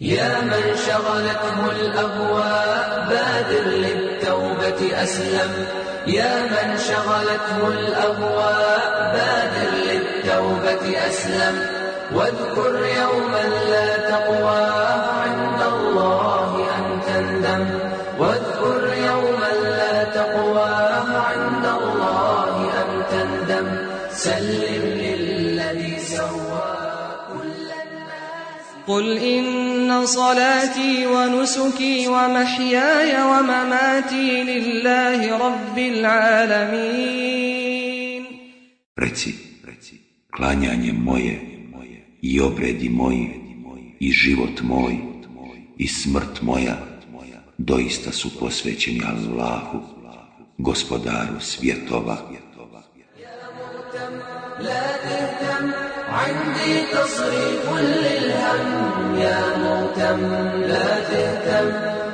يا من شغلته الأهواء بادر للتوبة أسلم. يا من شغلته الأهواء بادر للتوبة أسلم. واذكر يوما لا تقوى عند الله أن تندم. واذكر قل إن صلاتي ونسكي ومحياي ومماتي لله رب العالمين Reci, klanjanje moje i obredi moji i život moj i smrt moja doista su posvećeni Allahu, gospodaru svjetova. لا تهتم عندي تصريف للهم يا مهتم لا تهتم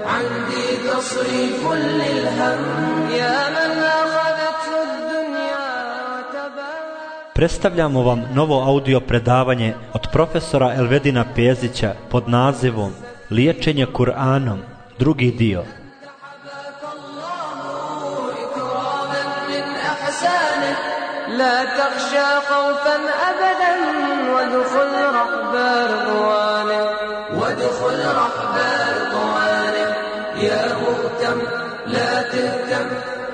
عندي تصريف للهم يا من أخذته الدنيا وتبعها Predstavljamo vam novo audio predavanje od profesora Elvedina Pezića pod nazivom Liječenje Kur'anom, drugi dio. تخشى خوفا أبدا وادخل رحب رضوانه. وادخل رحب رضوانه. يا مهتم لا تهتم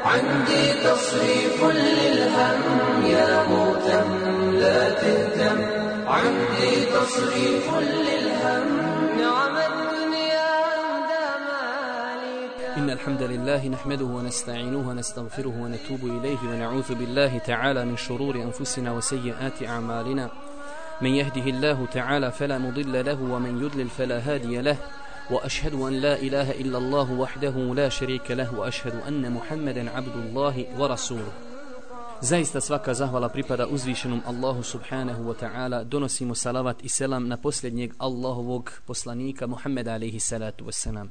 عندي تصريف للهم. يا مهتم لا تهتم عندي تصريف للهم. إن الحمد لله نحمده ونستعينه ونستغفره ونتوب إليه ونعوذ بالله تعالى من شرور أنفسنا وسيئات أعمالنا من يهده الله تعالى فلا مضل له ومن يضلل فلا هادي له وأشهد أن لا إله إلا الله وحده لا شريك له وأشهد أن محمدا عبد الله ورسوله Zaista svaka zahvala pripada uzvišenom Allahu subhanahu wa ta'ala. Donosimo salavat i selam na posljednjeg Allahovog poslanika Muhammeda alaihi salatu wassalam.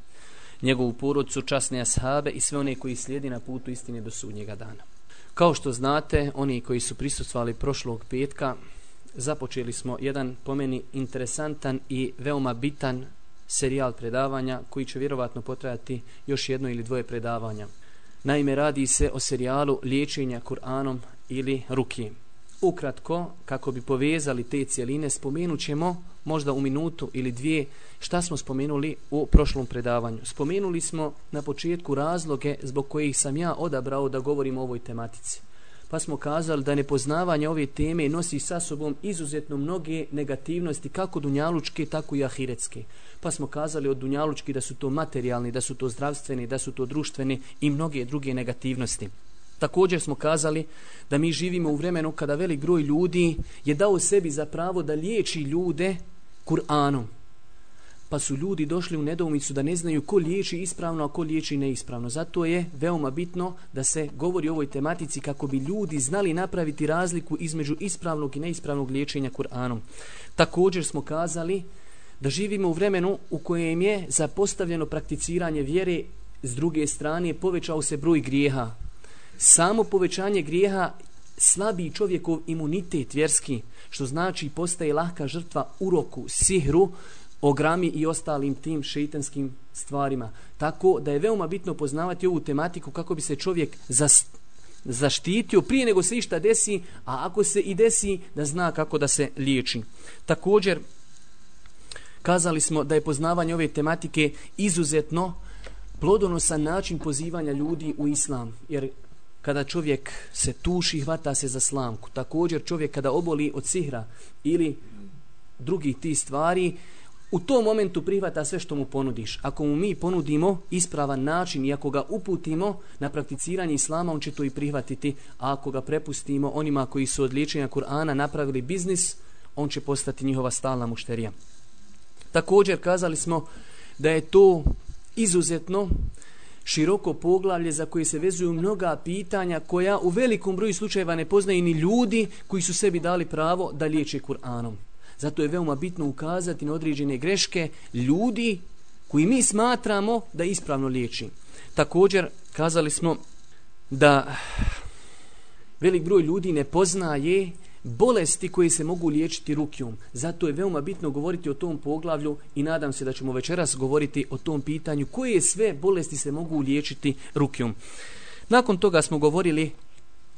Njegovu porodcu, časne ashabe i sve one koji slijedi na putu istine do sudnjega dana. Kao što znate, oni koji su prisustvali prošlog petka, započeli smo jedan po meni interesantan i veoma bitan serijal predavanja koji će vjerovatno potrajati još jedno ili dvoje predavanja. Naime, radi se o serijalu liječenja Kur'anom ili ruki. Ukratko, kako bi povezali te cijeline, spomenut ćemo možda u minutu ili dvije šta smo spomenuli u prošlom predavanju. Spomenuli smo na početku razloge zbog kojih sam ja odabrao da govorim o ovoj tematici. Pa smo kazali da nepoznavanje ove teme nosi sa sobom izuzetno mnoge negativnosti, kako dunjalučke, tako i ahiretske. Pa smo kazali od dunjalučki da su to materijalni, da su to zdravstveni, da su to društveni i mnoge druge negativnosti. Također smo kazali da mi živimo u vremenu kada velik broj ljudi je dao sebi za pravo da liječi ljude Kur'anom. Pa su ljudi došli u nedoumicu da ne znaju ko liječi ispravno, a ko liječi neispravno. Zato je veoma bitno da se govori o ovoj tematici kako bi ljudi znali napraviti razliku između ispravnog i neispravnog liječenja Kur'anom. Također smo kazali da živimo u vremenu u kojem je zapostavljeno prakticiranje vjere s druge strane povećao se broj grijeha. Samo povećanje grijeha slabi čovjekov imunitet vjerski, što znači postaje lahka žrtva uroku, sihru, ogrami i ostalim tim šeitanskim stvarima. Tako da je veoma bitno poznavati ovu tematiku kako bi se čovjek zas, zaštitio prije nego se išta desi, a ako se i desi da zna kako da se liječi. Također, kazali smo da je poznavanje ove tematike izuzetno plodonosan način pozivanja ljudi u islam, jer kada čovjek se tuši, hvata se za slamku. Također čovjek kada oboli od sihra ili drugih ti stvari, u tom momentu prihvata sve što mu ponudiš. Ako mu mi ponudimo ispravan način i ako ga uputimo na prakticiranje islama, on će to i prihvatiti. A ako ga prepustimo onima koji su od liječenja Kur'ana napravili biznis, on će postati njihova stalna mušterija. Također kazali smo da je to izuzetno široko poglavlje za koje se vezuju mnoga pitanja koja u velikom broju slučajeva ne poznaju ni ljudi koji su sebi dali pravo da liječe Kur'anom. Zato je veoma bitno ukazati na određene greške ljudi koji mi smatramo da ispravno liječi. Također kazali smo da velik broj ljudi ne poznaje bolesti koje se mogu liječiti rukjom. Zato je veoma bitno govoriti o tom poglavlju i nadam se da ćemo večeras govoriti o tom pitanju koje sve bolesti se mogu liječiti rukjom. Nakon toga smo govorili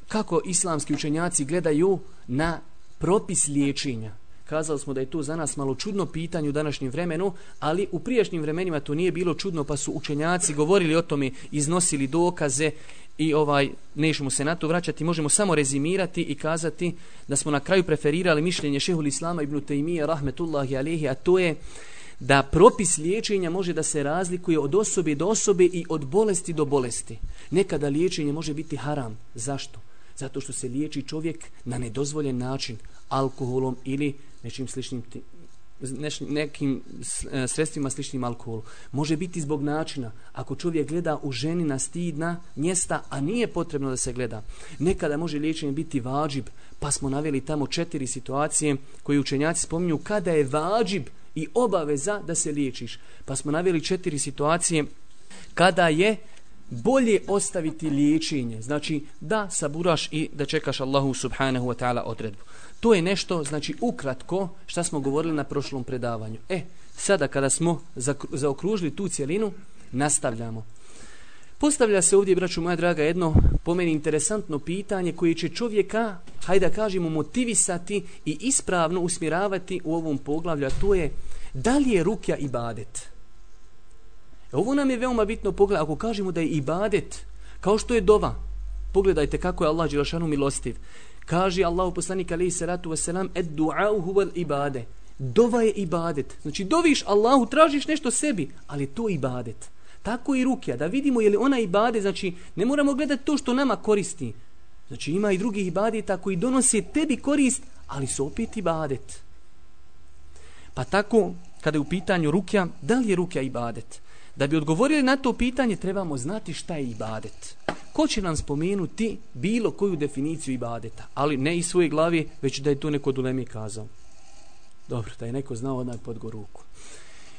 kako islamski učenjaci gledaju na propis liječenja. Kazali smo da je to za nas malo čudno pitanje u današnjem vremenu, ali u prijašnjim vremenima to nije bilo čudno, pa su učenjaci govorili o tome, iznosili dokaze i ovaj nećemo se na to vraćati, možemo samo rezimirati i kazati da smo na kraju preferirali mišljenje šehul Islama ibn Taymiya rahmetullahi alihi, a to je da propis liječenja može da se razlikuje od osobe do osobe i od bolesti do bolesti. Nekada liječenje može biti haram. Zašto? Zato što se liječi čovjek na nedozvoljen način, alkoholom ili nečim sličnim neš, nekim e, sredstvima sličnim alkoholu. Može biti zbog načina. Ako čovjek gleda u ženi na stidna mjesta, a nije potrebno da se gleda. Nekada može liječenje biti vađib, pa smo naveli tamo četiri situacije koje učenjaci spominju kada je vađib i obaveza da se liječiš. Pa smo naveli četiri situacije kada je bolje ostaviti liječenje. Znači da saburaš i da čekaš Allahu subhanahu wa ta'ala odredbu. To je nešto, znači ukratko, šta smo govorili na prošlom predavanju. E, sada kada smo zaokružili tu cijelinu, nastavljamo. Postavlja se ovdje, braću moja draga, jedno po meni interesantno pitanje koje će čovjeka, hajde da kažemo, motivisati i ispravno usmjeravati u ovom poglavlju, a to je da li je rukja ibadet? E, ovo nam je veoma bitno pogled. Ako kažemo da je ibadet, kao što je dova, pogledajte kako je Allah Đelšanu milostiv. Kaže Allahu poslanik alejhi salatu vesselam ed du'a huwa ibade. Dova je ibadet. Znači doviš Allahu, tražiš nešto sebi, ali to je ibadet. Tako i rukja, da vidimo je li ona ibadet, znači ne moramo gledati to što nama koristi. Znači ima i drugih ibadeta koji donose tebi korist, ali su opet ibadet. Pa tako, kada je u pitanju rukja, da li je rukja ibadet? Da bi odgovorili na to pitanje, trebamo znati šta je ibadet. Ko će nam spomenuti bilo koju definiciju ibadeta? Ali ne iz svoje glavi, već da je to neko dulemi kazao. Dobro, da je neko znao odmah pod ruku.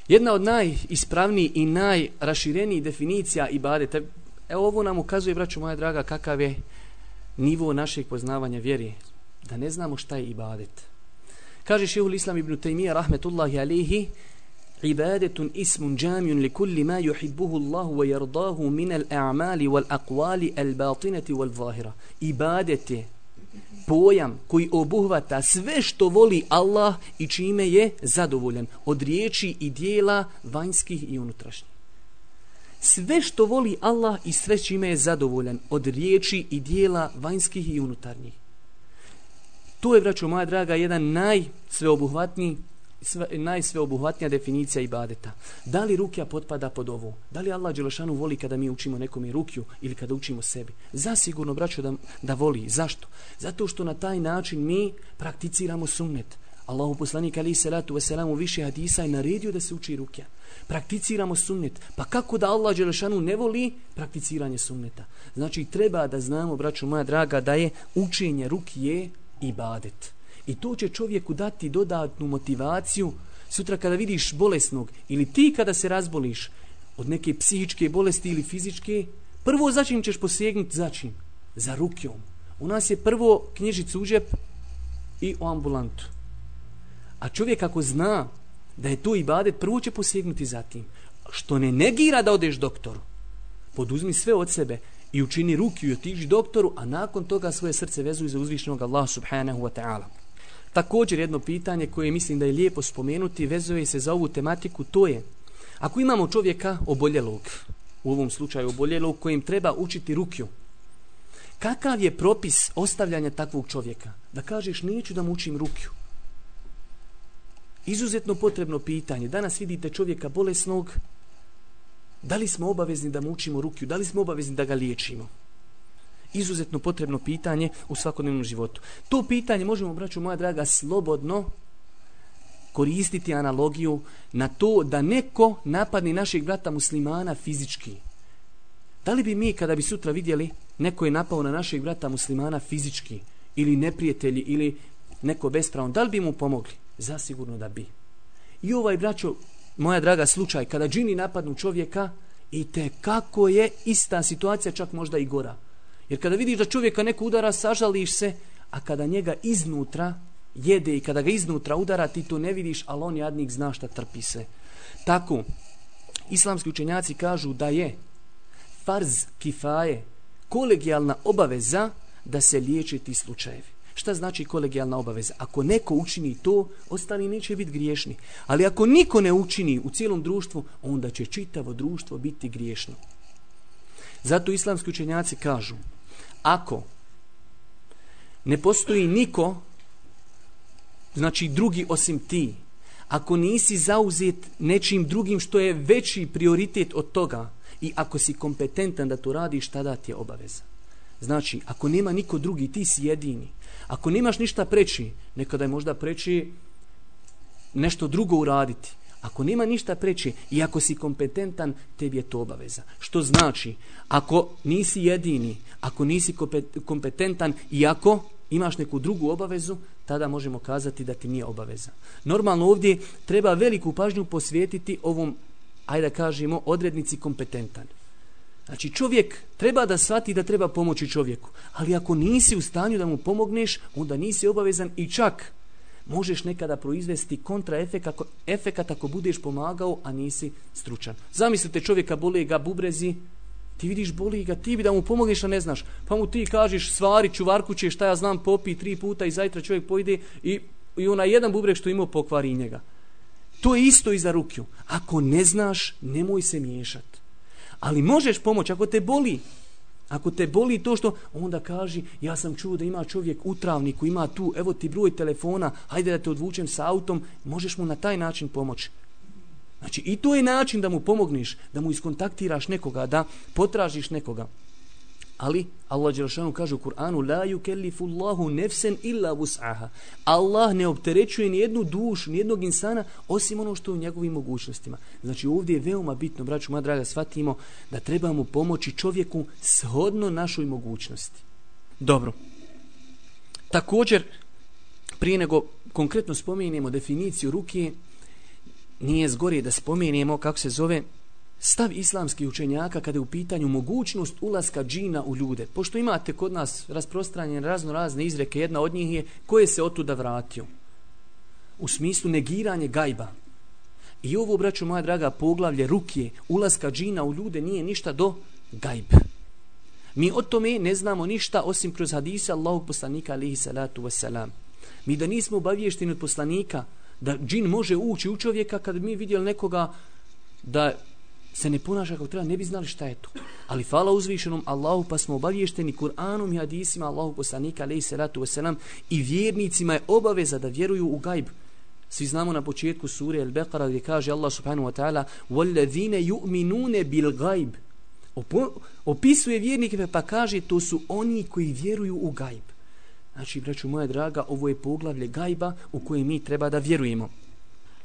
Jedna od najispravnijih i najraširenijih definicija ibadeta, evo ovo nam ukazuje, braću moja draga, kakav je nivo našeg poznavanja vjeri. Da ne znamo šta je ibadet. Kaže šehul Islam ibn Taymiyyah, rahmetullahi alihi, عبادة اسم جامع لكل ما يحبه الله ويرضاه من الأعمال والأقوال الباطنة والظاهرة عبادة pojam koji obuhvata sve što voli Allah i čime je zadovoljan od riječi i dijela vanjskih i unutrašnjih. Sve što voli Allah i sve čime je zadovoljan od riječi i dijela vanjskih i unutarnjih. To je, braćo moja draga, jedan najsveobuhvatniji sve, najsveobuhvatnija definicija ibadeta. Da li rukja potpada pod ovo? Da li Allah Đelešanu voli kada mi učimo nekom i rukju ili kada učimo sebi? Zasigurno, braćo, da, da voli. Zašto? Zato što na taj način mi prakticiramo sunnet. Allahu poslanik ali salatu veselamu više hadisa je naredio da se uči rukja. Prakticiramo sunnet. Pa kako da Allah Đelešanu ne voli prakticiranje sunneta? Znači, treba da znamo, braćo moja draga, da je učenje rukje ibadet. I to će čovjeku dati dodatnu motivaciju sutra kada vidiš bolesnog ili ti kada se razboliš od neke psihičke bolesti ili fizičke, prvo za čim ćeš posegnuti? Za čim? Za rukjom. U nas je prvo knjižicu u džep i o ambulantu. A čovjek ako zna da je to ibadet, prvo će posegnuti za tim. Što ne negira da odeš doktoru. Poduzmi sve od sebe i učini ruki i otiži doktoru, a nakon toga svoje srce vezuj za uzvišenog Allah subhanahu wa ta'ala. Također jedno pitanje koje mislim da je lijepo spomenuti vezuje se za ovu tematiku, to je ako imamo čovjeka oboljelog, u ovom slučaju oboljelog kojim treba učiti rukju, kakav je propis ostavljanja takvog čovjeka? Da kažeš neću da mu učim rukju. Izuzetno potrebno pitanje. Danas vidite čovjeka bolesnog, da li smo obavezni da mu učimo rukju, da li smo obavezni da ga liječimo? Izuzetno potrebno pitanje u svakodnevnom životu. To pitanje možemo, braću moja draga, slobodno koristiti analogiju na to da neko napadne našeg brata muslimana fizički. Da li bi mi, kada bi sutra vidjeli neko je napao na našeg brata muslimana fizički ili neprijatelji ili neko bespravno, da li bi mu pomogli? Zasigurno da bi. I ovaj, braćo, moja draga, slučaj, kada džini napadnu čovjeka, i te kako je ista situacija, čak možda i gora. Jer kada vidiš da čovjeka neko udara, sažališ se, a kada njega iznutra jede i kada ga iznutra udara, ti to ne vidiš, ali on jadnik zna šta trpi se. Tako, islamski učenjaci kažu da je farz kifaje kolegijalna obaveza da se liječe ti slučajevi. Šta znači kolegijalna obaveza? Ako neko učini to, ostali neće biti griješni. Ali ako niko ne učini u cijelom društvu, onda će čitavo društvo biti griješno. Zato islamski učenjaci kažu, ako ne postoji niko, znači drugi osim ti, ako nisi zauzet nečim drugim što je veći prioritet od toga i ako si kompetentan da to radiš, tada ti je obaveza. Znači, ako nema niko drugi, ti si jedini. Ako nemaš ništa preći, nekada je možda preći nešto drugo uraditi. Ako nema ništa preče i ako si kompetentan, tebi je to obaveza. Što znači, ako nisi jedini, ako nisi kompetentan i ako imaš neku drugu obavezu, tada možemo kazati da ti nije obaveza. Normalno ovdje treba veliku pažnju posvijetiti ovom, ajde da kažemo, odrednici kompetentan. Znači čovjek treba da shvati da treba pomoći čovjeku. Ali ako nisi u stanju da mu pomogneš, onda nisi obavezan i čak možeš nekada proizvesti kontraefekat efekat ako budeš pomagao, a nisi stručan. Zamislite čovjeka boli ga bubrezi, ti vidiš boli ga, ti bi da mu pomogneš, a ne znaš. Pa mu ti kažeš svari, čuvarku će, šta ja znam, popi tri puta i zajtra čovjek pojde i, i onaj jedan bubreg što imao pokvari njega. To je isto i za rukju. Ako ne znaš, nemoj se miješati. Ali možeš pomoći ako te boli. Ako te boli to što, onda kaži, ja sam čuo da ima čovjek u travniku, ima tu, evo ti broj telefona, hajde da te odvučem sa autom, možeš mu na taj način pomoći. Znači i to je način da mu pomogniš, da mu iskontaktiraš nekoga, da potražiš nekoga. Ali Allah Đelšanu kaže u Kur'anu La yukellifu Allahu nefsen illa vus'aha Allah ne opterećuje ni jednu dušu, ni jednog insana osim ono što je u njegovim mogućnostima. Znači ovdje je veoma bitno, braću moja draga, shvatimo da trebamo pomoći čovjeku shodno našoj mogućnosti. Dobro. Također, prije nego konkretno spomenemo definiciju ruke, nije zgorije da spomenemo kako se zove stav islamskih učenjaka kada je u pitanju mogućnost ulaska džina u ljude. Pošto imate kod nas rasprostranjene razno razne izreke, jedna od njih je koje se otuda vratio. U smislu negiranje gajba. I ovo, braću moja draga, poglavlje rukije, ulaska džina u ljude nije ništa do gajbe. Mi o tome ne znamo ništa osim kroz hadise Allahog poslanika alihi salatu wasalam. Mi da nismo obavješteni od poslanika da džin može ući u čovjeka kad mi vidjeli nekoga da se ne ponaša kako treba, ne bi znali šta je to. Ali fala uzvišenom Allahu pa smo obavješteni Kur'anom i hadisima Allahu poslanika alaihi salatu wasalam i vjernicima je obaveza da vjeruju u gajb. Svi znamo na početku sure Al-Baqara gdje kaže Allah subhanahu wa ta'ala وَالَّذِينَ يُؤْمِنُونَ بِالْغَيْبِ Opisuje vjernike pa kaže to su oni koji vjeruju u gajb. Znači, braću moja draga, ovo je poglavlje gajba u koje mi treba da vjerujemo.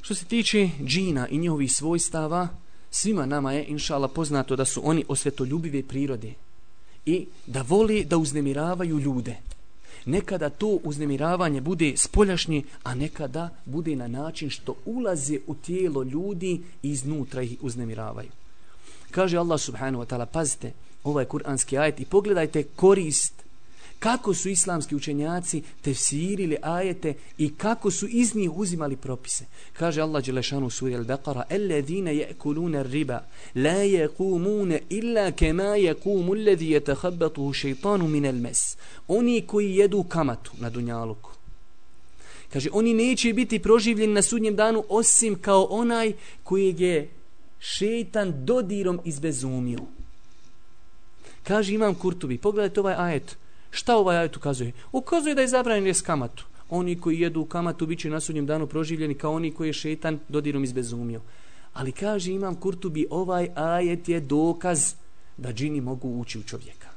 Što se tiče džina i njihovih svojstava, svima nama je, inšala, poznato da su oni osvetoljubive prirode i da voli da uznemiravaju ljude. Nekada to uznemiravanje bude spoljašnje, a nekada bude na način što ulaze u tijelo ljudi i iznutra ih uznemiravaju. Kaže Allah subhanahu wa ta'ala, pazite, ovaj kuranski ajet i pogledajte korist kako su islamski učenjaci tefsirili ajete i kako su iz njih uzimali propise. Kaže Allah Đelešanu suri Al-Baqara Alladine je'kuluna riba la je'kumune illa kema je'kumu alladhi jetakhabatuhu šeitanu min al-mes. Oni koji jedu kamatu na dunjaluku. Kaže, oni neće biti proživljeni na sudnjem danu osim kao onaj koji je šeitan dodirom izbezumio. Kaže Imam Kurtubi, pogledajte ovaj ajet. Šta ovaj ajet ukazuje? Ukazuje da je zabranjen jes kamatu. Oni koji jedu u kamatu bit će na sudnjem danu proživljeni kao oni koji je šetan dodirom izbezumio. Ali kaže imam Kurtubi, ovaj ajet je dokaz da džini mogu ući u čovjeka.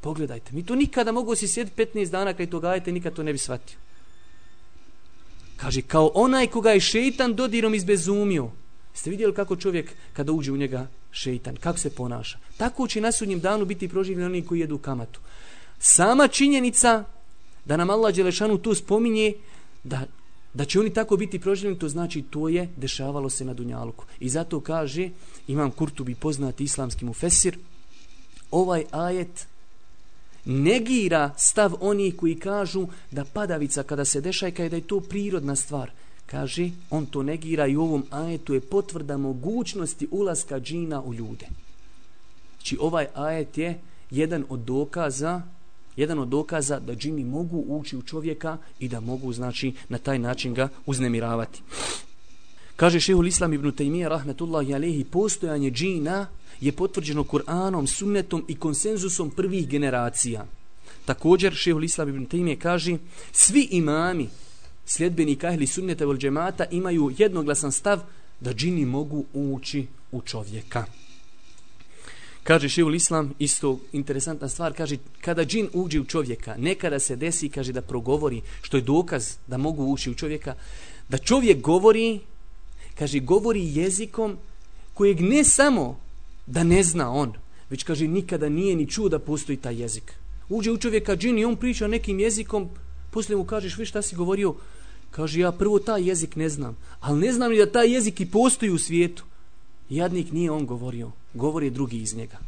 Pogledajte, mi to nikada mogu si sjediti 15 dana kaj to gajete, nikad to ne bi shvatio. Kaže, kao onaj koga je šeitan dodirom izbezumio. Ste vidjeli kako čovjek kada uđe u njega šeitan, kako se ponaša? Tako će na sudnjem danu biti proživljeni oni koji jedu u kamatu sama činjenica da nam Allah Đelešanu tu spominje da, da će oni tako biti proživljeni, to znači to je dešavalo se na Dunjaluku. I zato kaže, imam Kurtubi poznati islamski mufesir, ovaj ajet negira stav onih koji kažu da padavica kada se dešajka je da je to prirodna stvar. Kaže, on to negira i u ovom ajetu je potvrda mogućnosti ulaska džina u ljude. Znači ovaj ajet je jedan od dokaza jedan od dokaza da džini mogu ući u čovjeka i da mogu znači na taj način ga uznemiravati. Kaže šehul Islam ibn Taymiyyah rahmetullahi alehi postojanje džina je potvrđeno Kur'anom, sunnetom i konsenzusom prvih generacija. Također šehul Islam ibn Taymiyyah kaže svi imami sljedbenika ahli sunneta vol džemata imaju jednoglasan stav da džini mogu ući u čovjeka. Kaže Šeul Islam, isto interesantna stvar, kaže kada džin uđe u čovjeka, nekada se desi, kaže da progovori, što je dokaz da mogu ući u čovjeka, da čovjek govori, kaže govori jezikom kojeg ne samo da ne zna on, već kaže nikada nije ni čuo da postoji taj jezik. Uđe u čovjeka džin i on priča nekim jezikom, poslije mu kažeš, vi šta si govorio? Kaže, ja prvo taj jezik ne znam, ali ne znam ni da taj jezik i postoji u svijetu. Jadnik nije on govorio, govori drugi iz njega.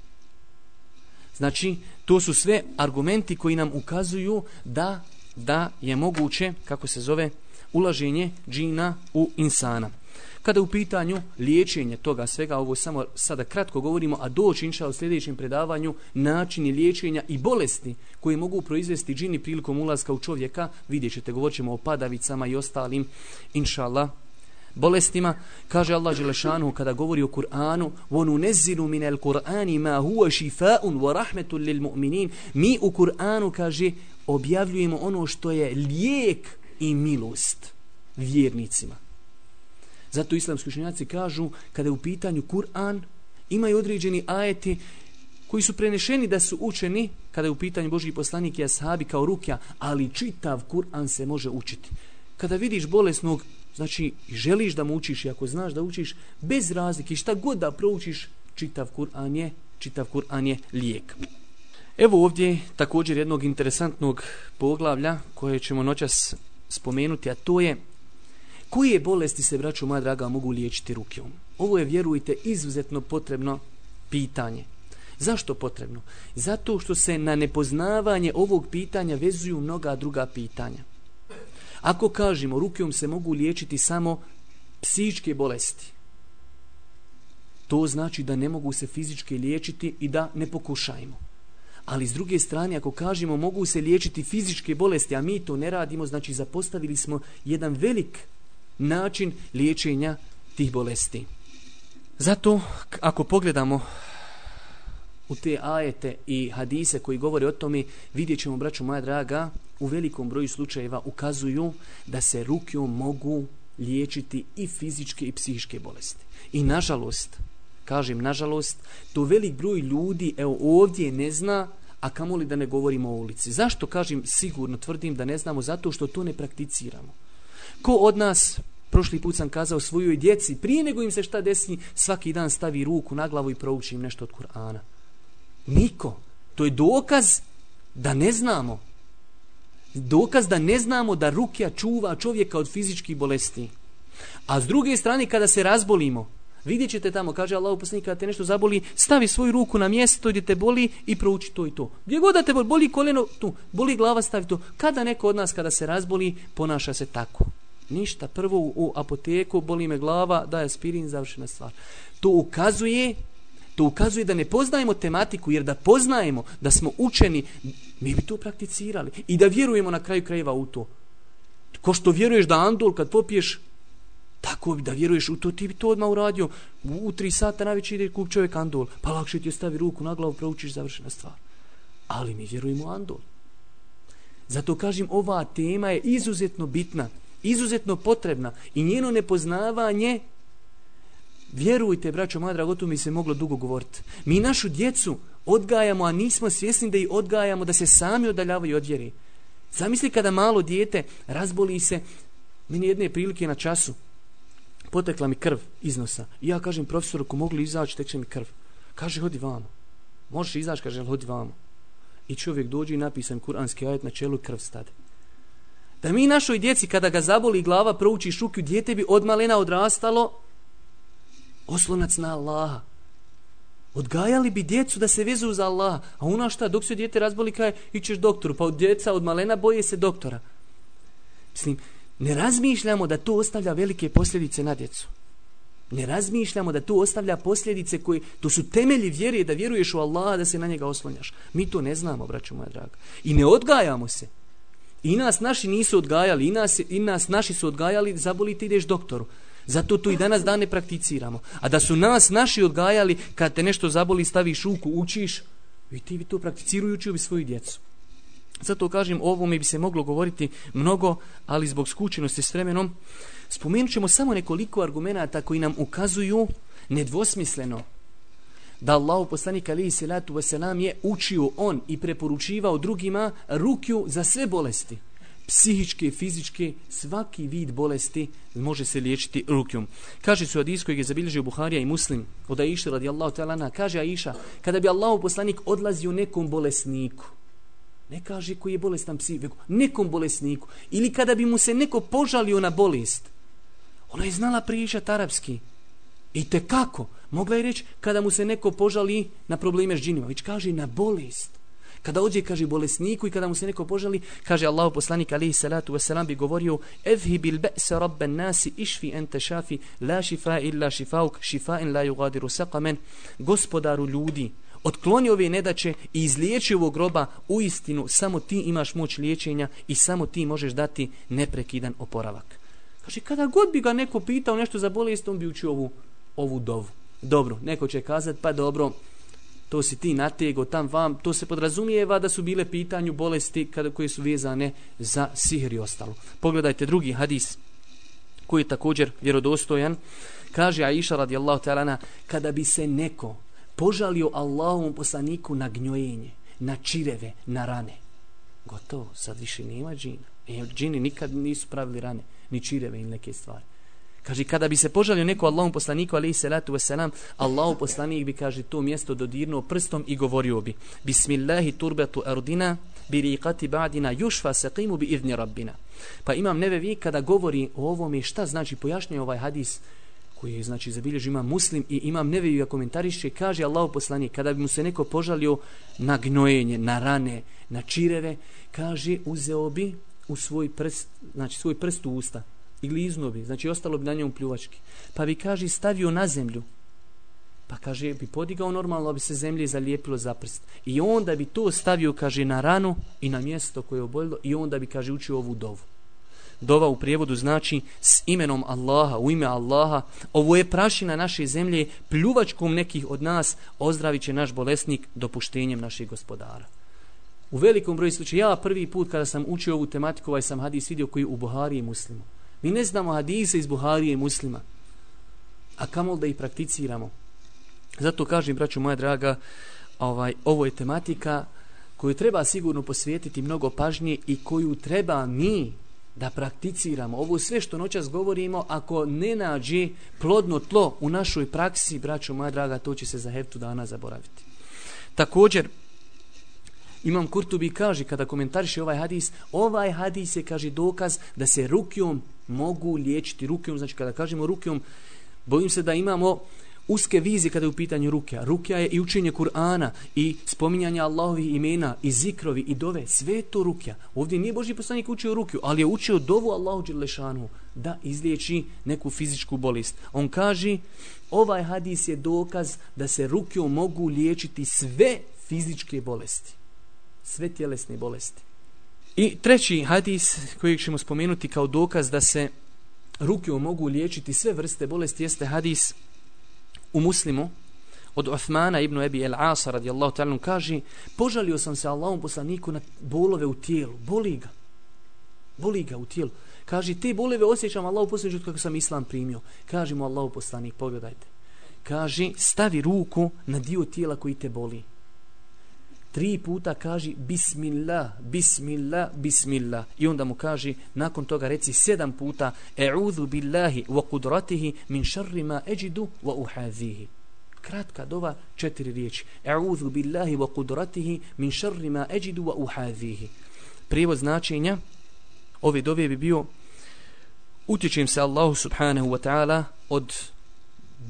Znači, to su sve argumenti koji nam ukazuju da da je moguće, kako se zove, ulaženje džina u insana. Kada u pitanju liječenje toga svega, ovo samo sada kratko govorimo, a doći inša u sljedećem predavanju, načini liječenja i bolesti koje mogu proizvesti džini prilikom ulaska u čovjeka, vidjet ćete, govorit ćemo o padavicama i ostalim, inša Allah, bolestima, kaže Allah Želešanu kada govori o Kur'anu, وَنُنَزِّلُ مِنَ الْقُرْآنِ مَا هُوَ شِفَاءٌ وَرَحْمَةٌ لِلْمُؤْمِنِينَ Mi u Kur'anu, kaže, objavljujemo ono što je lijek i milost vjernicima. Zato islamski učenjaci kažu, kada je u pitanju Kur'an, imaju određeni ajeti koji su prenešeni da su učeni, kada je u pitanju Božji poslanik i ashabi kao rukja, ali čitav Kur'an se može učiti. Kada vidiš bolesnog, Znači, želiš da mu učiš i ako znaš da učiš, bez razlike, šta god da proučiš, čitav Kur'an je, čitav Kur'an je lijek. Evo ovdje također jednog interesantnog poglavlja koje ćemo noćas spomenuti, a to je koje bolesti se, braću moja draga, mogu liječiti rukijom. Ovo je, vjerujte, izuzetno potrebno pitanje. Zašto potrebno? Zato što se na nepoznavanje ovog pitanja vezuju mnoga druga pitanja. Ako kažemo rukijom se mogu liječiti samo psihičke bolesti, to znači da ne mogu se fizički liječiti i da ne pokušajmo. Ali s druge strane, ako kažemo mogu se liječiti fizičke bolesti, a mi to ne radimo, znači zapostavili smo jedan velik način liječenja tih bolesti. Zato, ako pogledamo u te ajete i hadise koji govore o tome, vidjet ćemo, braću moja draga, u velikom broju slučajeva ukazuju da se rukjom mogu liječiti i fizičke i psihičke bolesti. I nažalost, kažem nažalost, to velik broj ljudi evo ovdje ne zna, a kamoli da ne govorimo o ulici. Zašto kažem sigurno, tvrdim da ne znamo, zato što to ne prakticiramo. Ko od nas, prošli put sam kazao svojoj djeci, prije nego im se šta desi, svaki dan stavi ruku na glavu i prouči im nešto od Kur'ana. Niko. To je dokaz da ne znamo dokaz da ne znamo da rukja čuva čovjeka od fizičkih bolesti. A s druge strane, kada se razbolimo, vidjet ćete tamo, kaže Allah uposlenik, kada te nešto zaboli, stavi svoju ruku na mjesto gdje te boli i prouči to i to. Gdje god da te boli koleno, tu, boli glava, stavi to. Kada neko od nas, kada se razboli, ponaša se tako. Ništa, prvo u apoteku, boli me glava, daje aspirin, završena stvar. To ukazuje To ukazuje da ne poznajemo tematiku, jer da poznajemo, da smo učeni, mi bi to prakticirali. I da vjerujemo na kraju krajeva u to. Ko što vjeruješ da andol kad popiješ, tako da vjeruješ u to, ti bi to odmah uradio. U tri sata najveći ide kup čovjek andol, pa lakše ti stavi ruku na glavu, proučiš završena stvar. Ali mi vjerujemo u andol. Zato kažem, ova tema je izuzetno bitna, izuzetno potrebna i njeno nepoznavanje Vjerujte, braćo moja drago, mi se moglo dugo govoriti. Mi našu djecu odgajamo, a nismo svjesni da ih odgajamo, da se sami odaljavaju od vjeri. Zamisli kada malo dijete razboli se, meni jedne prilike na času, potekla mi krv iz nosa. I ja kažem profesoru, ko mogli izaći, teče mi krv. Kaže, hodi vamo. Možeš izaći, kaže, hodi vamo. I čovjek dođe i napisan kuranski ajet na čelu krv stade. Da mi našoj djeci, kada ga zaboli glava, prouči šukju, djete bi od malena odrastalo, oslonac na Allaha. Odgajali bi djecu da se vezuju za Allaha. A ona šta, dok se djete razboli, kaj ićeš doktoru. Pa od djeca od malena boje se doktora. Mislim, ne razmišljamo da to ostavlja velike posljedice na djecu. Ne razmišljamo da to ostavlja posljedice koje, to su temelji vjere, da vjeruješ u Allaha, da se na njega oslonjaš. Mi to ne znamo, braćo moja draga. I ne odgajamo se. I nas naši nisu odgajali, i nas, i nas naši su odgajali, zaboli ti ideš doktoru. Zato to i danas dane prakticiramo. A da su nas naši odgajali, kad te nešto zaboli, staviš ruku, učiš, i ti bi to prakticirujući bi svoju djecu. Zato kažem, ovo mi bi se moglo govoriti mnogo, ali zbog skučenosti s vremenom, spomenut ćemo samo nekoliko argumenta koji nam ukazuju nedvosmisleno da Allah poslanik alihi salatu wasalam je učio on i preporučivao drugima rukju za sve bolesti psihičke, fizičke, svaki vid bolesti može se liječiti rukjom. Kaže su hadis kojeg je zabilježio Buharija i Muslim od Aisha radijallahu ta'ala kaže Aisha, kada bi Allah poslanik odlazio nekom bolesniku, ne kaže koji je bolestan psi, nekom bolesniku, ili kada bi mu se neko požalio na bolest, ona je znala pričat arapski. I te kako? Mogla je reći kada mu se neko požali na probleme s džinima. Već kaže na bolest. Kada ođe, kaže bolesniku i kada mu se neko požali, kaže Allahu poslanik alihi salatu wasalam bi govorio Evhi bil be'se rabben nasi išfi ente šafi la šifa illa šifauk šifain la yugadiru saqamen gospodaru ljudi otkloni ove nedaće i izliječi ovog groba u istinu samo ti imaš moć liječenja i samo ti možeš dati neprekidan oporavak Kaže, kada god bi ga neko pitao nešto za bolest, on bi učio ovu, ovu dovu. Dobro, neko će kazati, pa dobro, to si ti natego tam vam, to se podrazumijeva da su bile pitanju bolesti kada, koje su vezane za sihr i ostalo. Pogledajte drugi hadis koji je također vjerodostojan. Kaže Aisha radijallahu ta'ala kada bi se neko požalio Allahovom poslaniku na gnjojenje, na čireve, na rane. Gotovo, sad više nema džina. E, džini nikad nisu pravili rane ni čireve ili neke stvari. Kaže, kada bi se požalio neko Allahom poslaniku, ali i salatu wasalam, Allahom poslanik bi, kaže, to mjesto dodirnuo prstom i govorio bi, Bismillahi turbetu ardina, biriqati ba'dina, jušfa saqimu bi idni rabbina. Pa imam nevevi kada govori o ovome, šta znači, pojašnjaju ovaj hadis, koji je, znači, zabilježi ima muslim i imam nevevi komentariše, kaže Allah poslanik, kada bi mu se neko požalio na gnojenje, na rane, na čireve, kaže, uzeo bi u svoj prst, znači svoj prst u usta i gliznuo bi, znači ostalo bi na njemu pljuvački. Pa bi, kaže, stavio na zemlju. Pa, kaže, bi podigao normalno, bi se zemlje zalijepilo za prst. I onda bi to stavio, kaže, na ranu i na mjesto koje je oboljilo i onda bi, kaže, učio ovu dovu. Dova u prijevodu znači s imenom Allaha, u ime Allaha. Ovo je prašina naše zemlje, pljuvačkom nekih od nas ozdravit će naš bolesnik dopuštenjem naših gospodara. U velikom broju slučaja, ja prvi put kada sam učio ovu tematiku, ovaj sam hadis vidio koji u Buhari i muslimu. Mi ne znamo hadise iz Buharije i muslima. A kamo da ih prakticiramo? Zato kažem, braću moja draga, ovaj, ovo je tematika koju treba sigurno posvijetiti mnogo pažnje i koju treba mi da prakticiramo. Ovo sve što noćas govorimo, ako ne nađe plodno tlo u našoj praksi, braćo moja draga, to će se za heftu dana zaboraviti. Također, Imam Kurtubi kaže kada komentariše ovaj hadis, ovaj hadis je kaže dokaz da se rukjom mogu liječiti Rukijom, znači kada kažemo rukjom, bojim se da imamo uske vizije kada je u pitanju rukja. Rukja je i učenje Kur'ana i spominjanje Allahovih imena i zikrovi i dove, sve to rukja. Ovdje nije Boži poslanik učio rukju, ali je učio dovu Allahu Đelešanu da izliječi neku fizičku bolest. On kaže, ovaj hadis je dokaz da se rukjom mogu liječiti sve fizičke bolesti sve tjelesne bolesti. I treći hadis koji ćemo spomenuti kao dokaz da se ruke mogu liječiti sve vrste bolesti jeste hadis u muslimu od Uthmana ibn Ebi El Asa radijallahu ta'ala kaže požalio sam se Allahom poslaniku na bolove u tijelu, boli ga. Boli ga u tijelu. Kaže te bolove osjećam Allahu poslaniku kako sam islam primio. Kaže mu Allahu poslanik pogledajte. Kaže stavi ruku na dio tijela koji te boli tri puta kaži bismillah, bismillah, bismillah. I onda mu kaži, nakon toga reci sedam puta, e'udhu billahi wa kudratihi min šarri ma eđidu wa uhadhihi. Kratka dova, četiri riječi. E'udhu billahi wa kudratihi min šarri ma eđidu wa uhadhihi. Prijevod značenja ove dove bi bio utječem se Allahu subhanahu wa ta'ala od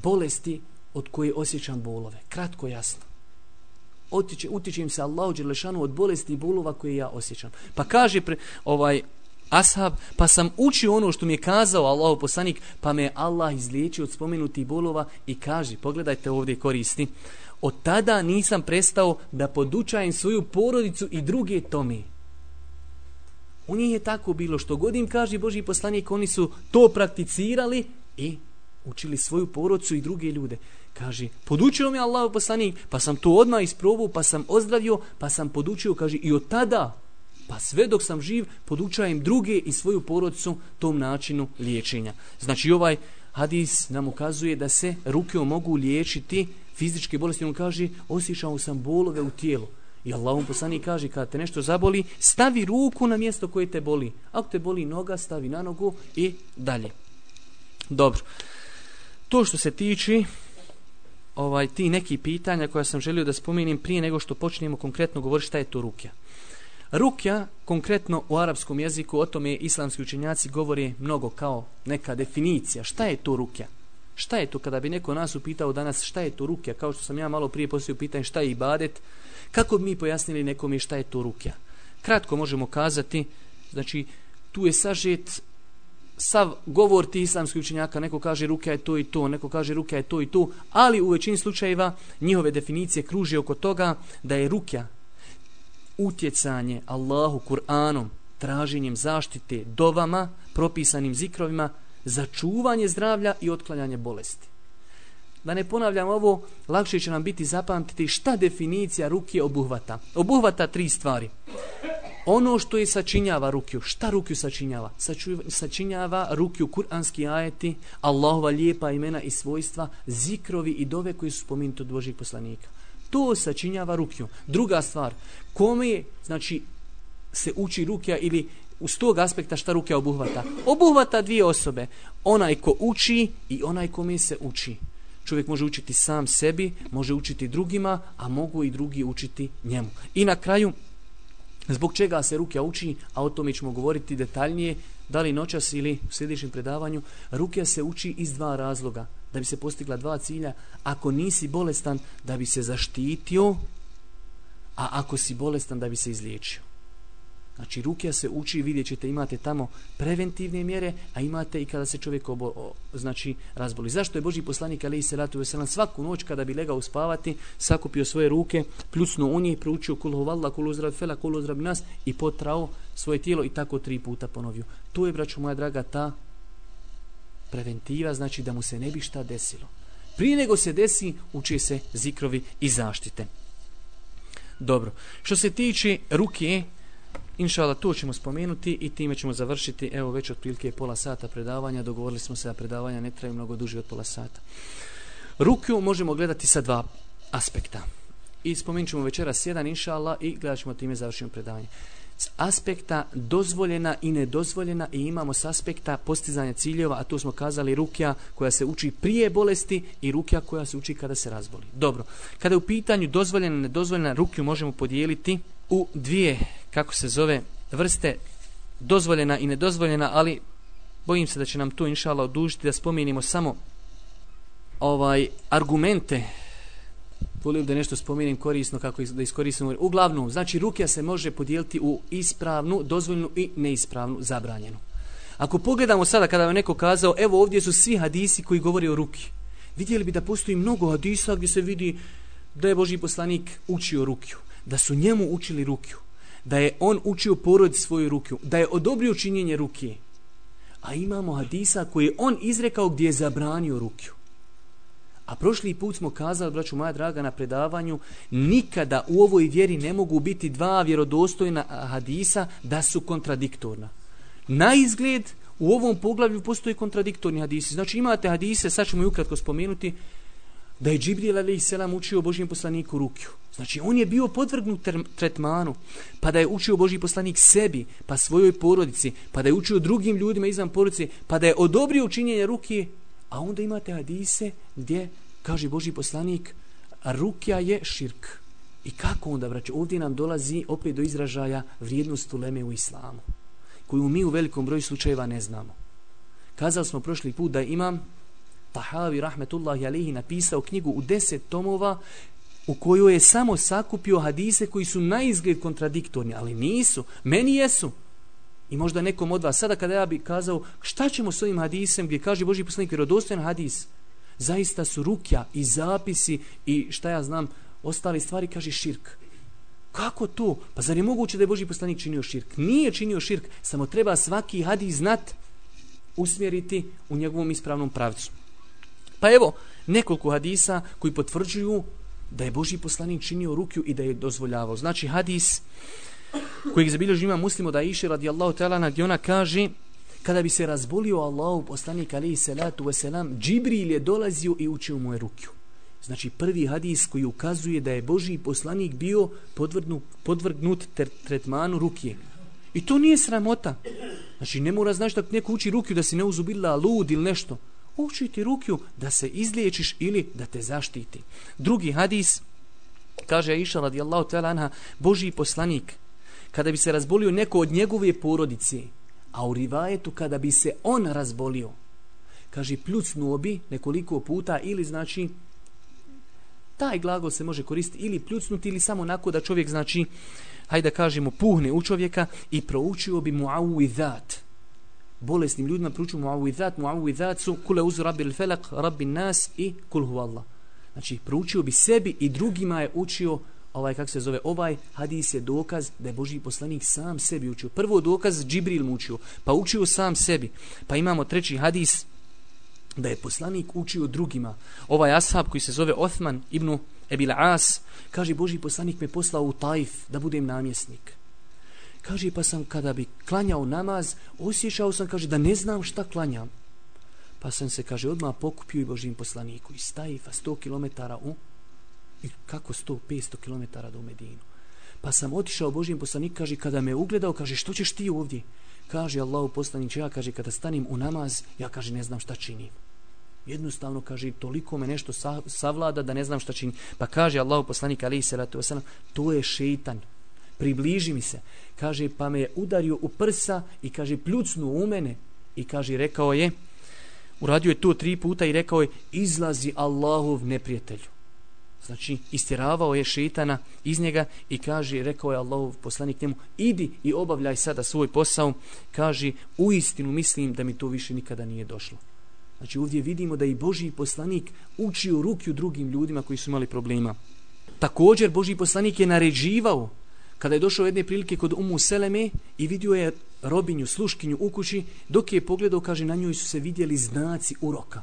bolesti od koje osjećam bolove. Kratko jasno. Otiče, utičem se Allahu Đelešanu od bolesti i bolova koje ja osjećam. Pa kaže pre, ovaj ashab, pa sam učio ono što mi je kazao Allahu poslanik, pa me Allah izliječio od spomenutih bolova i kaže, pogledajte ovdje koristi, od tada nisam prestao da podučajem svoju porodicu i druge tome. U njih je tako bilo što god im kaže Boži poslanik, oni su to prakticirali i učili svoju porodcu i druge ljude. Kaže, podučio me Allah poslanik, pa sam to odmah isprobao, pa sam ozdravio, pa sam podučio, kaže, i od tada, pa sve dok sam živ, podučajem druge i svoju porodicu tom načinu liječenja. Znači, ovaj hadis nam ukazuje da se ruke mogu liječiti fizičke bolesti. On kaže, osjećao sam bolove u tijelu. I Allahum poslani kaže, kada te nešto zaboli, stavi ruku na mjesto koje te boli. Ako te boli noga, stavi na nogu i dalje. Dobro. To što se tiče ovaj ti neki pitanja koja sam želio da spomenim prije nego što počnemo konkretno govoriti šta je to rukja. Rukja, konkretno u arapskom jeziku, o tome islamski učenjaci govore mnogo kao neka definicija. Šta je to rukja? Šta je to kada bi neko nas upitao danas šta je to rukja? Kao što sam ja malo prije postavio pitanje šta je ibadet, kako bi mi pojasnili nekom šta je to rukja? Kratko možemo kazati, znači tu je sažet sav govor ti islamskih učenjaka, neko kaže ruka je to i to, neko kaže ruka je to i to, ali u većini slučajeva njihove definicije kruže oko toga da je rukja utjecanje Allahu Kur'anom, traženjem zaštite dovama, propisanim zikrovima, za čuvanje zdravlja i otklanjanje bolesti. Da ne ponavljam ovo, lakše će nam biti zapamtiti šta definicija ruke obuhvata. Obuhvata tri stvari ono što je sačinjava rukju. Šta rukju sačinjava? Sačinjava rukju kuranski ajeti, Allahova lijepa imena i svojstva, zikrovi i dove koji su spominuti od Božih poslanika. To sačinjava rukju. Druga stvar, kome je, znači, se uči rukja ili uz tog aspekta šta rukja obuhvata? Obuhvata dvije osobe. Onaj ko uči i onaj kome se uči. Čovjek može učiti sam sebi, može učiti drugima, a mogu i drugi učiti njemu. I na kraju, Zbog čega se rukja uči, a o tome ćemo govoriti detaljnije, da li noćas ili u sljedećem predavanju, rukja se uči iz dva razloga, da bi se postigla dva cilja. Ako nisi bolestan, da bi se zaštitio, a ako si bolestan, da bi se izliječio. Znači, rukija se uči, vidjet ćete, imate tamo preventivne mjere, a imate i kada se čovjek obo, o, znači, razboli. Zašto je Boži poslanik, ali i veselan, svaku noć kada bi legao spavati, sakupio svoje ruke, pljusno u njih, proučio kul valla, kul uzrab fela, kul uzrab nas i potrao svoje tijelo i tako tri puta ponovio. To je, braću moja draga, ta preventiva, znači da mu se ne bi šta desilo. Prije nego se desi, uči se zikrovi i zaštite. Dobro. Što se tiče ruke, Inšala, to ćemo spomenuti i time ćemo završiti, evo već otprilike pola sata predavanja, dogovorili smo se da predavanja ne traju mnogo duže od pola sata. Rukju možemo gledati sa dva aspekta. I spomenut ćemo večeras jedan, inšala, i gledat ćemo time završimo predavanje. S aspekta dozvoljena i nedozvoljena i imamo s aspekta postizanja ciljeva, a to smo kazali rukja koja se uči prije bolesti i rukja koja se uči kada se razboli. Dobro, kada je u pitanju dozvoljena i nedozvoljena, rukju možemo podijeliti u dvije, kako se zove, vrste dozvoljena i nedozvoljena, ali bojim se da će nam tu inšala odužiti da spomenimo samo ovaj argumente volio da nešto spomenem korisno kako da iskoristimo. Uglavnom, znači rukja se može podijeliti u ispravnu, dozvoljnu i neispravnu, zabranjenu. Ako pogledamo sada kada je neko kazao, evo ovdje su svi hadisi koji govori o ruki. Vidjeli bi da postoji mnogo hadisa gdje se vidi da je Boži poslanik učio rukju da su njemu učili rukiju, da je on učio porod svoju rukiju, da je odobrio činjenje rukije. A imamo hadisa koji je on izrekao gdje je zabranio rukiju. A prošli put smo kazali, braću moja draga, na predavanju, nikada u ovoj vjeri ne mogu biti dva vjerodostojna hadisa da su kontradiktorna. Na izgled, u ovom poglavlju postoji kontradiktorni hadisi. Znači imate hadise, sad ćemo i ukratko spomenuti, da je Džibril a.s. selam učio Božijem poslaniku rukju. Znači, on je bio podvrgnut tretmanu, pa da je učio Božji poslanik sebi, pa svojoj porodici, pa da je učio drugim ljudima izvan porodice, pa da je odobrio učinjenje ruke, a onda imate hadise gdje, kaže Božji poslanik, rukja je širk. I kako onda, braće, ovdje nam dolazi opet do izražaja vrijednost uleme u islamu, koju mi u velikom broju slučajeva ne znamo. Kazali smo prošli put da imam Tahavi rahmetullahi alihi napisao knjigu u deset tomova u kojoj je samo sakupio hadise koji su na izgled kontradiktorni, ali nisu. Meni jesu. I možda nekom od vas, sada kada ja bi kazao šta ćemo s ovim hadisem gdje kaže Boži poslanik vjerodostojan hadis, zaista su rukja i zapisi i šta ja znam, ostali stvari kaže širk. Kako to? Pa zar je moguće da je Boži poslanik činio širk? Nije činio širk, samo treba svaki hadis znat usmjeriti u njegovom ispravnom pravcu. Pa evo, nekoliko hadisa koji potvrđuju da je Boži poslanik činio rukju i da je dozvoljavao. Znači hadis kojeg zabilježi ima muslimo da iše radijallahu ta'ala gdje ona kaže kada bi se razbolio Allahu poslanik alaihi salatu wasalam Džibril je dolazio i učio mu je rukju. Znači prvi hadis koji ukazuje da je Boži poslanik bio podvrgnut, podvrgnut ter, tretmanu rukje. I to nije sramota. Znači ne mora znači da neko uči rukju da si ne uzubila lud ili nešto. Uči ti rukju da se izliječiš ili da te zaštiti. Drugi hadis kaže Aisha radijallahu ta'ala anha Boži poslanik kada bi se razbolio neko od njegove porodice a u rivajetu kada bi se on razbolio kaže pljucnuo bi nekoliko puta ili znači taj glagol se može koristiti ili pljucnuti ili samo onako da čovjek znači hajde da kažemo puhne u čovjeka i proučio bi muawidat bolesnim ljudima proučio muawidat muawidat su kule uz rabbi felak rabbin nas i kul hu Allah znači proučio bi sebi i drugima je učio ovaj kako se zove ovaj hadis je dokaz da je Boži poslanik sam sebi učio prvo dokaz Džibril mu učio pa učio sam sebi pa imamo treći hadis da je poslanik učio drugima. Ovaj ashab koji se zove Othman ibn Ebil As, kaže Boži poslanik me poslao u Taif da budem namjesnik. Kaže pa sam kada bi klanjao namaz, osjećao sam kaže da ne znam šta klanjam. Pa sam se kaže odmah pokupio i Božim poslaniku I stajifa 100 km u i kako 100 500 km do Medinu. Pa sam otišao Božim poslanik kaže kada me ugledao kaže što ćeš ti ovdje? Kaže Allahu poslanik ja kaže kada stanim u namaz ja kaže ne znam šta činim jednostavno kaže toliko me nešto savlada da ne znam šta čini pa kaže Allahu poslanik alejhi salatu vesselam to je šejtan približi mi se. Kaže pa me je udario u prsa i kaže pljucnu u mene. I kaže rekao je uradio je to tri puta i rekao je izlazi Allahov neprijatelju. Znači istjeravao je šitana iz njega i kaže rekao je Allahov poslanik njemu idi i obavljaj sada svoj posao. Kaže u istinu mislim da mi to više nikada nije došlo. Znači ovdje vidimo da i Boži poslanik učio rukju drugim ljudima koji su imali problema. Također Boži poslanik je naređivao kada je došao jedne prilike kod Umu Seleme i vidio je robinju, sluškinju u kući, dok je pogledao, kaže, na njoj su se vidjeli znaci uroka.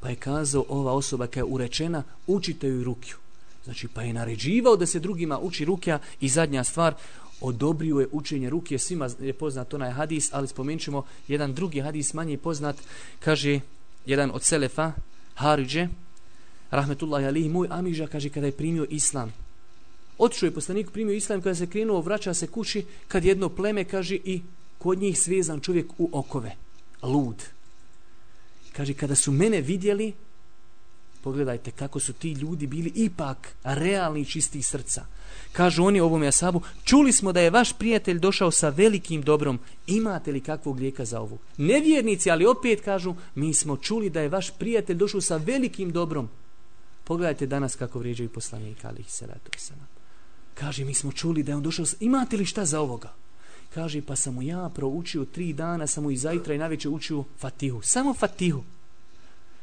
Pa je kazao ova osoba koja je urečena, učite joj rukju. Znači, pa je naređivao da se drugima uči rukja i zadnja stvar, odobrio je učenje ruke, svima je poznat onaj hadis, ali spomenut ćemo jedan drugi hadis manje poznat, kaže jedan od Selefa, Haridže, rahmetullahi alihi, moj Amiža, kaže, kada je primio islam, otišao je poslanik, primio islam, kada se krenuo, vraća se kući, kad jedno pleme, kaže, i kod njih svezan čovjek u okove, lud. Kaže, kada su mene vidjeli, pogledajte kako su ti ljudi bili ipak realni čistih srca. Kažu oni ovom jasabu, čuli smo da je vaš prijatelj došao sa velikim dobrom, imate li kakvog lijeka za ovu? Nevjernici, ali opet kažu, mi smo čuli da je vaš prijatelj došao sa velikim dobrom. Pogledajte danas kako vrijeđaju poslanika, ali ih se ratu Kaže, mi smo čuli da je on došao, imate li šta za ovoga? Kaže, pa sam mu ja proučio tri dana, sam mu i zajtra i naveče učio fatihu. Samo fatihu.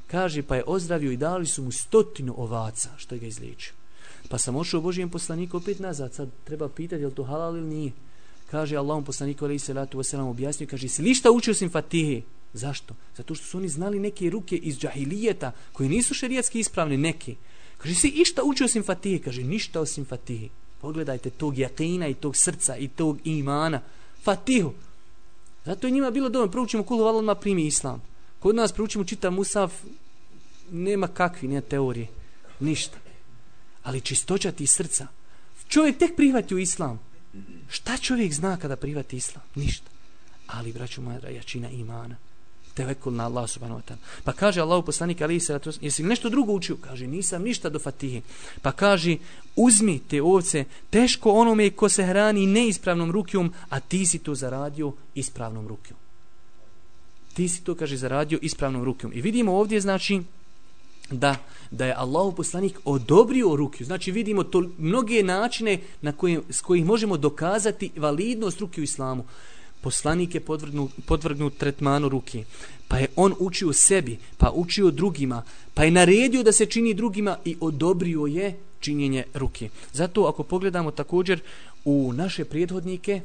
Kaže, pa je ozdravio i dali su mu stotinu ovaca, što je ga izliječio. Pa sam ošao Božijem poslaniku opet nazad. Sad treba pitati je li to halal ili nije. Kaže Allahom poslaniku alaih salatu wasalam objasnio. Kaže si li šta učio sam fatihe? Zašto? Zato što su oni znali neke ruke iz džahilijeta koji nisu šerijatski ispravni neke. Kaže si išta učio sam fatihe? Kaže ništa osim fatihe. Pogledajte tog jakina i tog srca i tog imana. Fatihu. Zato je njima bilo dobro. Proučimo kulu valama primi islam. Kod nas proučimo čita Musaf. Nema kakvi, nema teorije. Ništa ali čistoća ti srca. Čovjek tek prihvati u islam. Šta čovjek zna kada prihvati islam? Ništa. Ali, braću moja, jačina imana. Tevekul na Allah subhanahu wa ta'ala. Pa kaže Allahu poslanik ali se jesi nešto drugo učio? Kaže nisam ništa do Fatihe. Pa kaže uzmi te ovce teško onome ko se hrani neispravnom rukijom, a ti si to zaradio ispravnom rukijom. ti si to, kaže, zaradio ispravnom rukijom. I vidimo ovdje, znači, da, da je Allahu poslanik odobrio rukiju. Znači vidimo to mnoge načine na koje, s kojih možemo dokazati validnost rukiju islamu. Poslanik je podvrgnut, podvrgnut tretmanu ruke. Pa je on učio sebi, pa učio drugima, pa je naredio da se čini drugima i odobrio je činjenje ruke. Zato ako pogledamo također u naše prijedhodnike,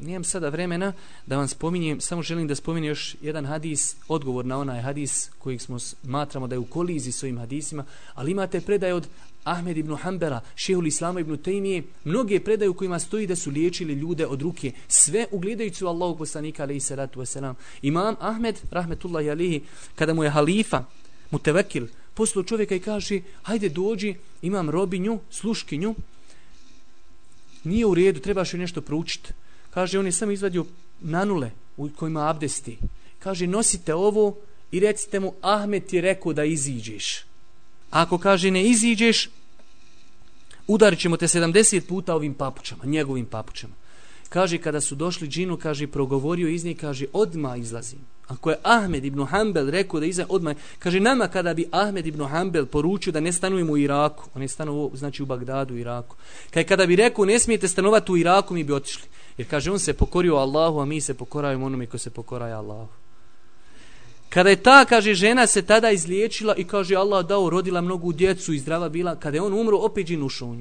nijem sada vremena da vam spominjem, samo želim da spominjem još jedan hadis, odgovor na onaj hadis kojeg smo smatramo da je u kolizi s ovim hadisima, ali imate predaj od Ahmed ibn Hanbera, šehul Islama ibn Tejmije, mnoge predaju kojima stoji da su liječili ljude od ruke, sve ugledajući u Allahu poslanika, alaihi salatu wasalam. Imam Ahmed, rahmetullahi alihi, kada mu je halifa, mutevekil, poslao čovjeka i kaže, hajde dođi, imam robinju, sluškinju, nije u redu, trebaš joj nešto proučiti. Kaže, on je samo izvadio nanule u kojima abdesti. Kaže, nosite ovo i recite mu, Ahmed ti je rekao da iziđeš. Ako kaže, ne iziđeš, udarit ćemo te 70 puta ovim papučama, njegovim papučama. Kaže, kada su došli džinu, kaže, progovorio iz nje, kaže, odma izlazim. Ako je Ahmed ibn Hanbel rekao da iza odmah, kaže nama kada bi Ahmed ibn Hanbel poručio da ne stanujemo u Iraku, on je stanovao znači u Bagdadu u Iraku. Kaj kada bi rekao ne smijete stanovati u Iraku, mi bi otišli. Jer kaže on se pokorio Allahu, a mi se pokorajemo onome ko se pokoraja Allahu. Kada je ta, kaže, žena se tada izliječila i kaže Allah dao, rodila mnogu djecu i zdrava bila, kada je on umro, opet džin ušao u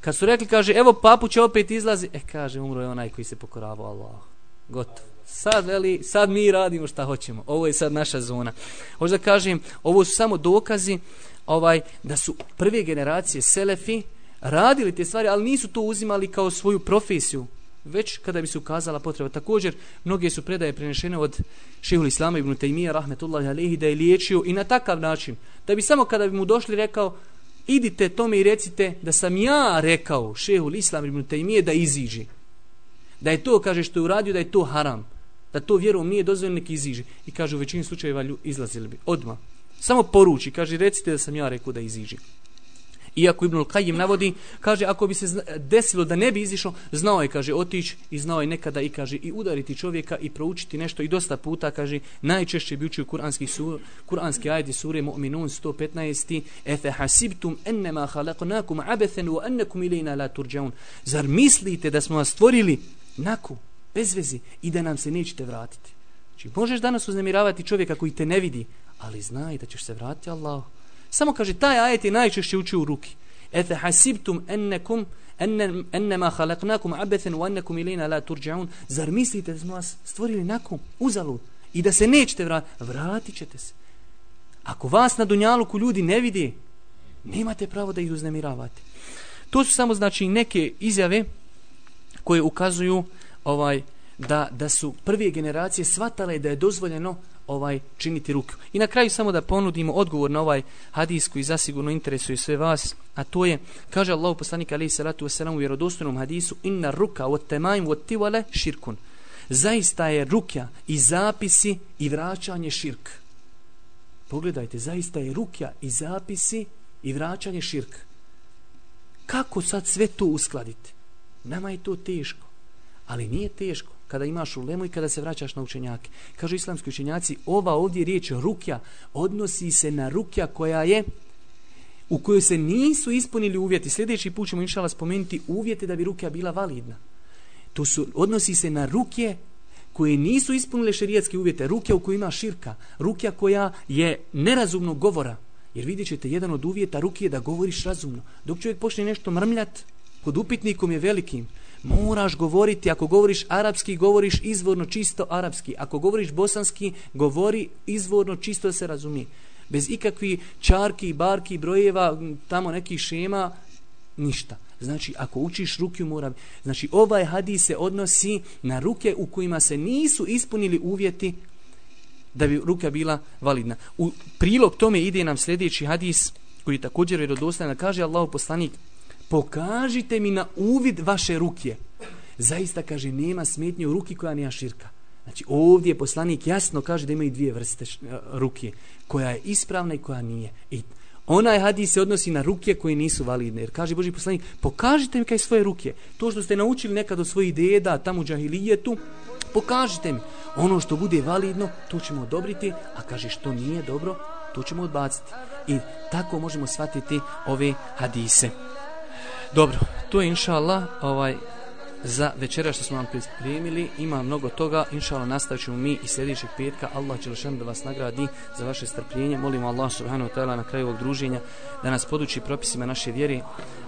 Kad su rekli, kaže, evo papu će opet izlazi, e, kaže, umro je onaj koji se pokoravao Allah. Gotovo sad veli, sad mi radimo šta hoćemo. Ovo je sad naša zona. Hoću da kažem, ovo su samo dokazi ovaj da su prve generacije selefi radili te stvari, ali nisu to uzimali kao svoju profesiju, već kada bi se ukazala potreba. Također, mnoge su predaje prenešene od šehul Islama ibn Taymiya, rahmetullahi alihi, da je liječio i na takav način, da bi samo kada bi mu došli rekao, idite tome i recite da sam ja rekao šehul Islam ibn Taymiya da iziđi. Da je to, kaže, što je uradio, da je to haram da to vjerom nije dozvoljeno neki iziđe. I kaže u većini slučajeva izlazili bi. Odma. Samo poruči. Kaže recite da sam ja rekao da iziđe. Iako Ibnul Kajim navodi, kaže, ako bi se desilo da ne bi izišao, znao je, kaže, otići i znao je nekada i, kaže, i udariti čovjeka i proučiti nešto i dosta puta, kaže, najčešće bi učio kuranski, sur, kuranski ajdi sure Mu'minun 115. Efe hasibtum ennema halakunakum abethen wa ennekum ilina la turđaun. Zar mislite da smo vas stvorili naku, bez vezi i da nam se nećete vratiti. Znači, možeš danas uznemiravati čovjeka koji te ne vidi, ali znaj da ćeš se vratiti Allah. Samo kaže, taj ajet je najčešće uči u ruki. Efe hasibtum ennekum ennema halaknakum abethen u annekum ilina la turđaun. Zar mislite da smo vas stvorili nakon, uzalud, i da se nećete vratiti? Vratit ćete se. Ako vas na Dunjaluku ljudi ne vidi, nemate pravo da ih uznemiravate. To su samo znači neke izjave koje ukazuju ovaj da, da su prve generacije svatale da je dozvoljeno ovaj činiti ruku. I na kraju samo da ponudimo odgovor na ovaj hadis koji zasigurno interesuje sve vas, a to je, kaže Allah poslanik alaihi salatu wasalam u vjerodostojnom hadisu, inna ruka od temajim od tivale širkun. Zaista je rukja i zapisi i vraćanje širk. Pogledajte, zaista je rukja i zapisi i vraćanje širk. Kako sad sve to uskladiti? Nama je to teško. Ali nije teško kada imaš ulemu i kada se vraćaš na učenjake. Kažu islamski učenjaci, ova ovdje riječ rukja odnosi se na rukja koja je u kojoj se nisu ispunili uvjeti. Sljedeći put ćemo inšala spomenuti uvjete da bi rukja bila validna. To su, odnosi se na rukje koje nisu ispunile šerijetske uvjete. ruke u kojoj ima širka. Rukja koja je nerazumno govora. Jer vidjet ćete, jedan od uvjeta ruke je da govoriš razumno. Dok čovjek počne nešto mrmljat, pod upitnikom je velikim. Moraš govoriti, ako govoriš arapski, govoriš izvorno čisto arapski. Ako govoriš bosanski, govori izvorno čisto da se razumije. Bez ikakvi čarki, barki, brojeva, tamo nekih šema, ništa. Znači, ako učiš ruke, mora... Znači, ovaj hadis se odnosi na ruke u kojima se nisu ispunili uvjeti da bi ruka bila validna. U prilog tome ide nam sljedeći hadis koji je također kaže Allah poslanik pokažite mi na uvid vaše ruke. Zaista kaže, nema smetnje u ruki koja nije širka. Znači ovdje poslanik jasno kaže da imaju dvije vrste e, ruke, koja je ispravna i koja nije. I onaj hadis se odnosi na ruke koje nisu validne. Jer kaže Boži poslanik, pokažite mi kaj svoje ruke. To što ste naučili nekad od svojih deda, tamo u džahilijetu, pokažite mi. Ono što bude validno, to ćemo odobriti, a kaže što nije dobro, to ćemo odbaciti. I tako možemo shvatiti ove hadise. Dobro, to je inša Allah, ovaj, za večera što smo vam pripremili. Ima mnogo toga. Inšala nastavit ćemo mi i sljedećeg petka. Allah će da vas nagradi za vaše strpljenje. Molimo Allah subhanahu wa ta'ala na kraju ovog druženja da nas poduči propisima naše vjere.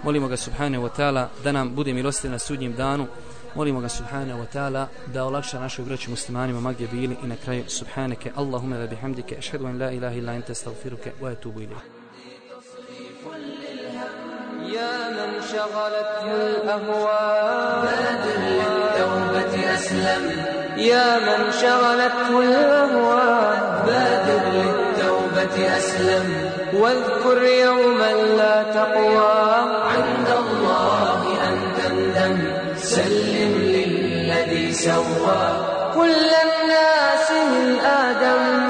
Molimo ga subhanahu wa ta'ala da nam bude milosti na sudnjem danu. Molimo ga subhanahu wa ta'ala da olakša našoj braći muslimanima magdje bili i na kraju subhaneke Allahumma wa bihamdike ashhadu an la ilaha illa ente stavfiruke wa etubu ilih. يا من شغلته الأهواء بادر للتوبة أسلم يا من شغلته الأهواء بادر للتوبة أسلم واذكر يوما لا تقوى. عند الله أن تندم سلم للذي سوى. كل الناس من آدم.